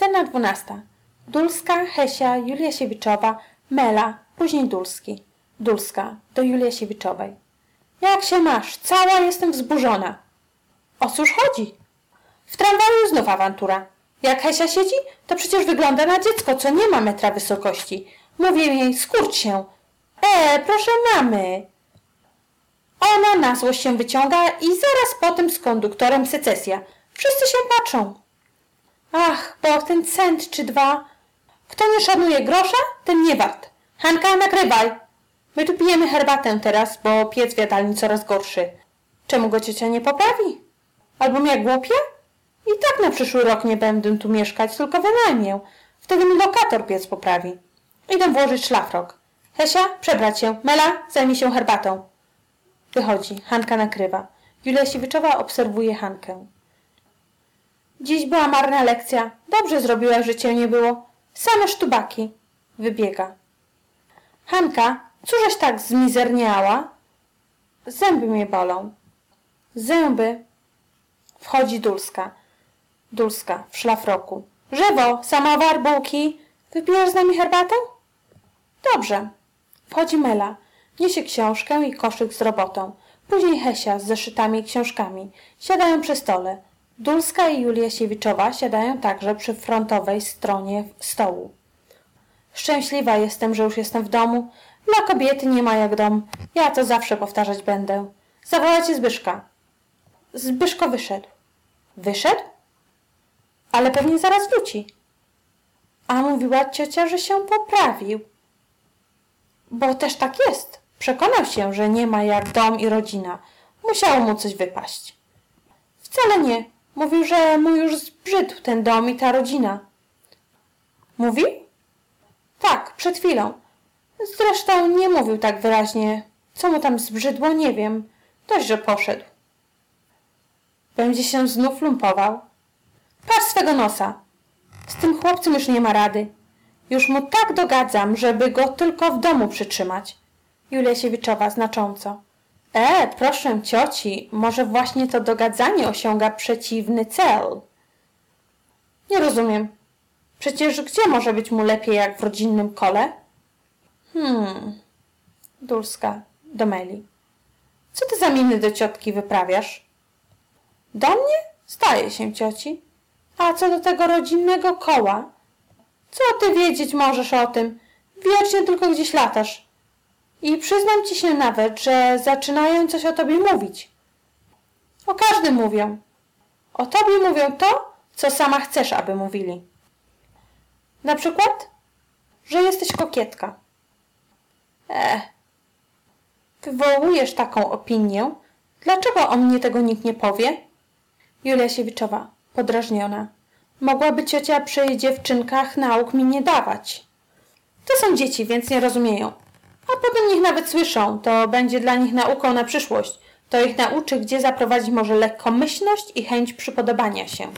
Scena dwunasta. Dulska, Hesia, Julia Siewiczowa, Mela, później Dulski. Dulska do Julii Siewiczowej. Jak się masz? Cała jestem wzburzona. O cóż chodzi? W tramwaju znów awantura. Jak Hesia siedzi, to przecież wygląda na dziecko, co nie ma metra wysokości. Mówię jej, skurcz się. E, proszę mamy. Ona na złość się wyciąga i zaraz potem z konduktorem secesja. Wszyscy się patrzą. Ach, bo ten cent czy dwa. Kto nie szanuje grosza, ten nie wart. Hanka, nagrywaj. My tu pijemy herbatę teraz, bo piec w jadalni coraz gorszy. Czemu go ciocia nie poprawi? Albo jak głupia? I tak na przyszły rok nie będę tu mieszkać, tylko wynajmię. Wtedy mi lokator piec poprawi. Idę włożyć szlafrok. Hesia, przebrać się. Mela, zajmij się herbatą. Wychodzi. Hanka nakrywa. Julia Siwiczowa obserwuje Hankę. Dziś była marna lekcja. Dobrze zrobiła, że cię nie było. Same sztubaki. Wybiega. Hanka, cóżeś tak zmizerniała? Zęby mnie bolą. Zęby. Wchodzi Dulska. Dulska w szlafroku. Żywo, samowar, bułki. Wypijesz z nami herbatę? Dobrze. Wchodzi Mela. Niesie książkę i koszyk z robotą. Później Hesia z zeszytami i książkami. Siadają przy stole. Dulska i Julia Siewiczowa siadają także przy frontowej stronie stołu. Szczęśliwa jestem, że już jestem w domu. Dla kobiety nie ma jak dom. Ja to zawsze powtarzać będę. Zawołajcie Zbyszka. Zbyszko wyszedł. Wyszedł? Ale pewnie zaraz wróci. A mówiła ciocia, że się poprawił. Bo też tak jest. Przekonał się, że nie ma jak dom i rodzina. Musiało mu coś wypaść. Wcale nie. Mówił, że mu już zbrzydł ten dom i ta rodzina. Mówi? Tak, przed chwilą. Zresztą nie mówił tak wyraźnie. Co mu tam zbrzydło, nie wiem. Dość, że poszedł. Będzie się znów lumpował. Patrz swego nosa. Z tym chłopcem już nie ma rady. Już mu tak dogadzam, żeby go tylko w domu przytrzymać. Julia Siewiczowa znacząco. E, proszę cioci, może właśnie to dogadzanie osiąga przeciwny cel. Nie rozumiem. Przecież gdzie może być mu lepiej jak w rodzinnym kole? Hmm. Dulska do Meli. Co ty za miny do ciotki wyprawiasz? Do mnie? Zdaje się cioci. A co do tego rodzinnego koła? Co ty wiedzieć możesz o tym? Wiecznie tylko gdzieś latasz. I przyznam ci się nawet, że zaczynają coś o tobie mówić. O każdym mówią. O tobie mówią to, co sama chcesz, aby mówili. Na przykład, że jesteś kokietka. E, wywołujesz taką opinię. Dlaczego o mnie tego nikt nie powie? Julia Siewiczowa, podrażniona. Mogłaby ciocia przy dziewczynkach nauk mi nie dawać. To są dzieci, więc nie rozumieją. Potem niech nawet słyszą, to będzie dla nich nauką na przyszłość. To ich nauczy, gdzie zaprowadzić może lekkomyślność i chęć przypodobania się.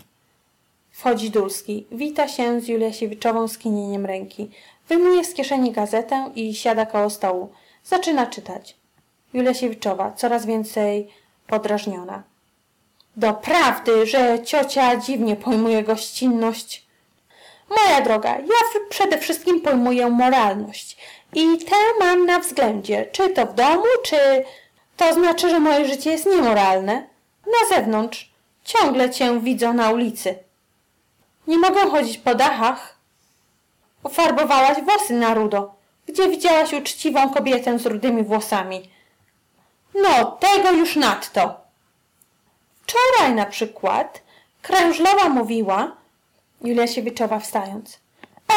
Wchodzi Dulski. Wita się z Juliasiewiczową skinieniem ręki. Wyjmuje z kieszeni gazetę i siada koło stołu. Zaczyna czytać. Juliasiewiczowa, coraz więcej podrażniona. Doprawdy, że ciocia dziwnie pojmuje gościnność. Moja droga, ja przede wszystkim pojmuję moralność. I tę mam na względzie, czy to w domu, czy to znaczy, że moje życie jest niemoralne. Na zewnątrz. Ciągle cię widzą na ulicy. Nie mogę chodzić po dachach. Ufarbowałaś włosy na rudo. Gdzie widziałaś uczciwą kobietę z rudymi włosami? No, tego już nadto. Wczoraj na przykład krężlowa mówiła, Julia Siewiczowa wstając.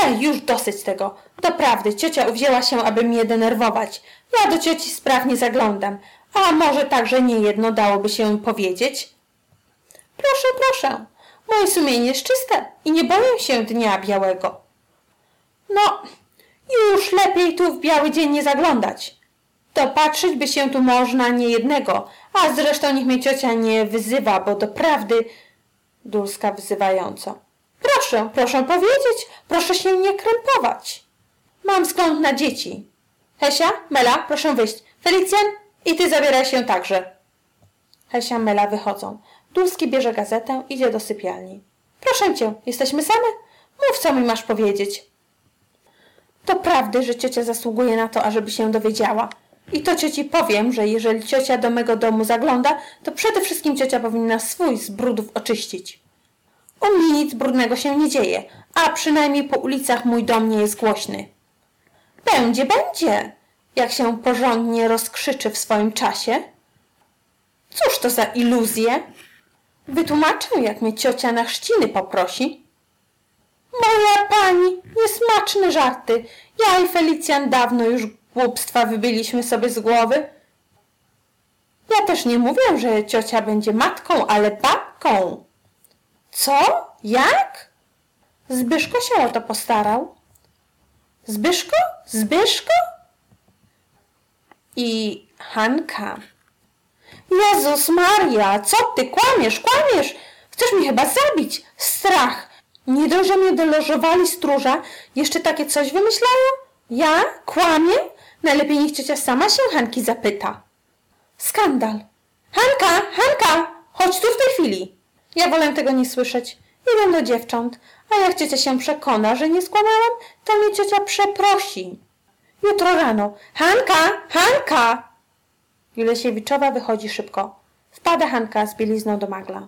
Ej, już dosyć tego. Doprawdy, ciocia uwzięła się, aby mnie denerwować. Ja do cioci sprawnie zaglądam. A może także nie jedno dałoby się powiedzieć? Proszę, proszę. Moje sumienie jest czyste i nie boję się dnia białego. No, już lepiej tu w biały dzień nie zaglądać. Dopatrzyć by się tu można nie jednego, a zresztą niech mnie ciocia nie wyzywa, bo doprawdy... Dulska wzywająco. Proszę, proszę powiedzieć, proszę się nie krępować. Mam wzgląd na dzieci. Hesia, Mela, proszę wyjść. Felicjan, i ty zabieraj się także. Hesia, Mela wychodzą. Dulski bierze gazetę, idzie do sypialni. Proszę cię, jesteśmy same? Mów, co mi masz powiedzieć. To prawdy, że ciocia zasługuje na to, ażeby się dowiedziała. I to cioci powiem, że jeżeli ciocia do mego domu zagląda, to przede wszystkim ciocia powinna swój z brudów oczyścić. U nic brudnego się nie dzieje, a przynajmniej po ulicach mój dom nie jest głośny. Będzie, będzie, jak się porządnie rozkrzyczy w swoim czasie. Cóż to za iluzje? Wytłumaczę, jak mnie ciocia na chrzciny poprosi. Moja pani, niesmaczne żarty. Ja i Felicjan dawno już głupstwa wybyliśmy sobie z głowy. Ja też nie mówię, że ciocia będzie matką, ale babką. Co? Jak? Zbyszko się o to postarał. Zbyszko? Zbyszko? I Hanka. Jezus Maria, co ty kłamiesz, kłamiesz? Chcesz mnie chyba zabić. Strach. Nie dość, że mnie delożowali stróża, jeszcze takie coś wymyślają? Ja? Kłamię? Najlepiej niech ciocia sama się Hanki zapyta. Skandal. Hanka, Hanka, chodź tu w tej chwili. Ja wolę tego nie słyszeć. Idę do dziewcząt, a jak ciocia się przekona, że nie skłamałam, to mnie ciocia przeprosi. Jutro rano. Hanka, Hanka! Julesiewiczowa wychodzi szybko. Wpada Hanka z bielizną do magla.